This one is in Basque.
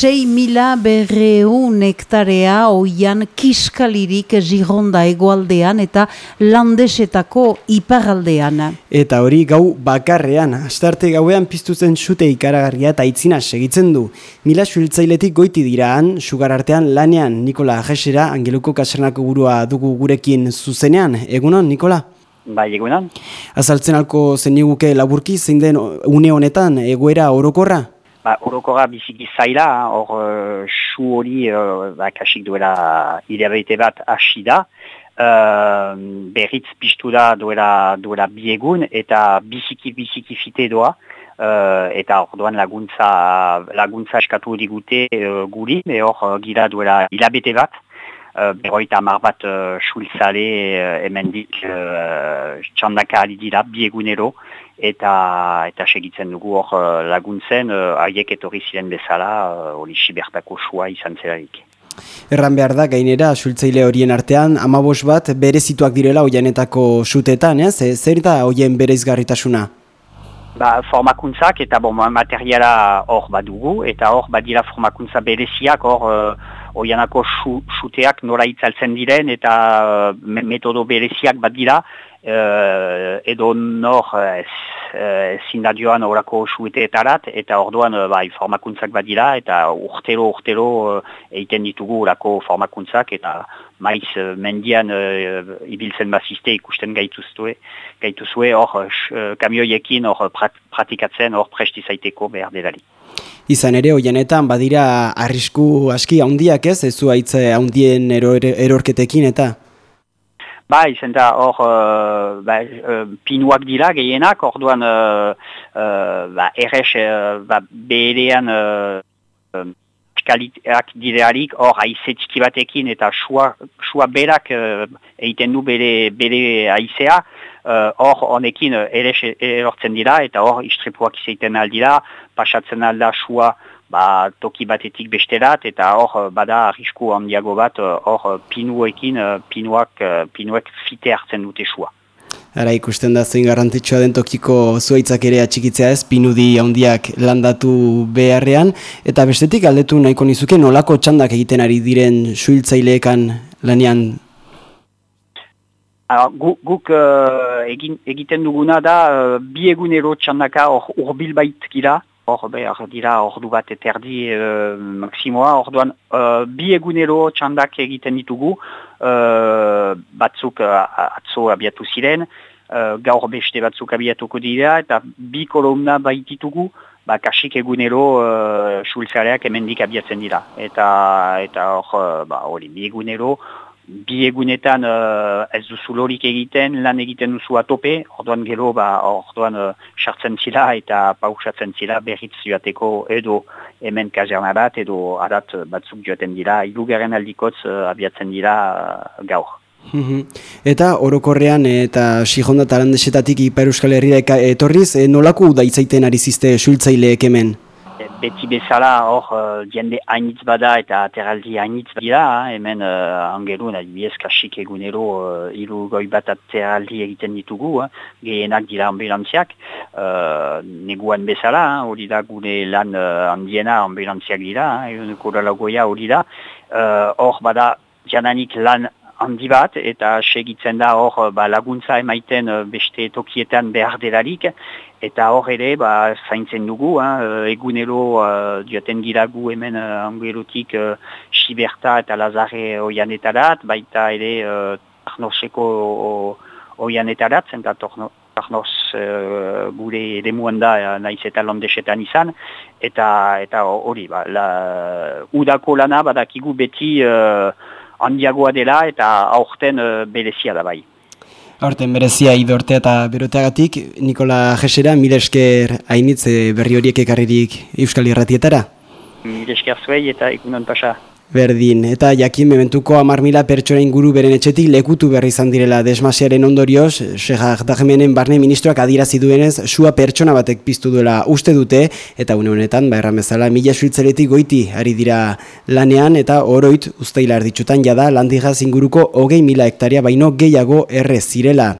6 mila berreun hektarea oian kiskalirik Gironda egoaldean eta landesetako iparaldean. Eta hori gau bakarrean, astarte gauean piztu zen sute ikaragarria eta itzina segitzen du. Mila suiltzailetik goiti diraan, sugar artean lanean Nikola Jesera, Angeluko Kasernako burua dugu gurekin zuzenean. Egunon, Nikola? Bai, egunan. Azaltzen alko zen niguke laburki, zein den une honetan egoera orokorra? Ba, orokorra biziki zaila, hor uh, su hori uh, ba, kasik duela hilabete bat hasi da. Uh, berriz piztu da duela, duela biegun eta biziki biziki fite doa. Uh, eta orduan laguntza, laguntza eskatu digute uh, guri, hor gira duela hilabete bat. Uh, Beroita amar bat uh, sultzale uh, emendik uh, txandaka ali dira biegunero eta eta segitzen dugu hor uh, laguntzen haiek uh, etorri ziren bezala hori uh, sibertako sua izan zelarik. Erran behar da, gainera, sultzaile horien artean, amabos bat bere zituak direla oianetako sutetan, ez? Zer da hoien bere izgarritasuna? Ba, formakuntzak eta bon, materiala hor badugu, eta hor badira formakuntza bereziak hor oianako suteak nora itzaltzen diren eta uh, metodo bereziak bat dira. Uh, edo nor ezin joan orako sueteetarat eta orduan uh, bai, formakuntzak bat dira eta urtero urtero uh, ditugu orako formakuntzak eta maiz uh, mendian uh, ibiltzen baziste ikusten gaituzue gaituzue hor uh, kamioiekin hor pratikatzen hor prestizaiteko behar delari izan ere, hoienetan badira arrisku aski handiak ez, ez zuaitz handien erorketekin eta? Ba, izan da, hor, uh, ba, uh, pinuak dira gehienak, orduan uh, uh, ba, errex, uh, ba, beherean uh, kaliteak direarik, hor, aize batekin eta sua, sua berak egiten du bere, bere aizea, hor, uh, honekin ere erortzen dira, eta hor, istripuak izaiten aldira, pasatzen alda sua ba, toki batetik besterat, eta hor, bada arrisku handiago bat, hor, pinuekin, pinuak, pinuek fite hartzen dute sua. Ara ikusten da zein garrantzitsua den tokiko zuaitzak ere atxikitzea ez, pinudi handiak landatu beharrean, eta bestetik aldetu nahiko nizuke nolako txandak egiten ari diren suiltzaileekan lanean Guk, guk uh, egiten duguna da uh, bi egunero txandaka hor urbil bait gira, hor behar dira ordu bat eterdi uh, maksimoa, orduan uh, bi egunero txandak egiten ditugu, uh, batzuk uh, atzo abiatu ziren, uh, gaur beste batzuk abiatuko dira, eta bi kolumna baititugu, ba, kasik egunero uh, sulzareak emendik abiatzen dira. Eta hor, ba, hori, bi egunero, bi egunetan uh, ez duzu lorik egiten, lan egiten duzu atope, orduan gero, ba, orduan uh, sartzen zila eta pausatzen zila berriz joateko edo hemen kazerna bat edo adat batzuk joaten dira, ilugaren aldikotz uh, abiatzen dira uh, gaur. Mhm. Eta orokorrean eta Sijonda tarandesetatik Ipar Euskal Herria etorriz, nolako da itzaiten ari ziste suiltzaileek hemen? Beti bezala hor uh, jende hainitz bada eta ateraldi hainitz bada, hemen uh, angelun adibidez kasik egunero uh, iru goi bat ateraldi egiten ditugu, uh, gehienak dira ambulantziak, uh, neguan bezala, hori da gure lan uh, handiena ambulantziak dira, eguneko uh, hori da, hor uh, bada jananik lan handi bat eta segitzen da hor ba, laguntza emaiten beste tokietan behar delarik eta hor ere ba, zaintzen dugu, eh, egunero uh, dioten giragu hemen uh, angerotik uh, Siberta eta Lazare oianetarat, baita ere uh, Arnoseko oianetarat, zenta Arnos uh, gure ere da uh, naiz eta londesetan izan, eta hori, ba, udako lana badakigu beti handiagoa dela eta aurten uh, berezia da bai. Aurten berezia idortea eta beroteagatik, Nikola Jesera, mila esker hainitz eh, berri horiek ekarririk Euskal Irratietara? Mila esker zuei eta ikunan pasa. Berdin, eta jakin mementuko amar mila pertsona inguru beren etxetik lekutu berri izan direla desmasiaren ondorioz, Dahmenen barne ministroak adirazi duenez, sua pertsona batek piztu duela uste dute, eta une honetan, ba erramezala, mila suitzeletik goiti ari dira lanean, eta oroit, usteila erditsutan jada, landigaz inguruko hogei mila hektaria baino gehiago errez zirela.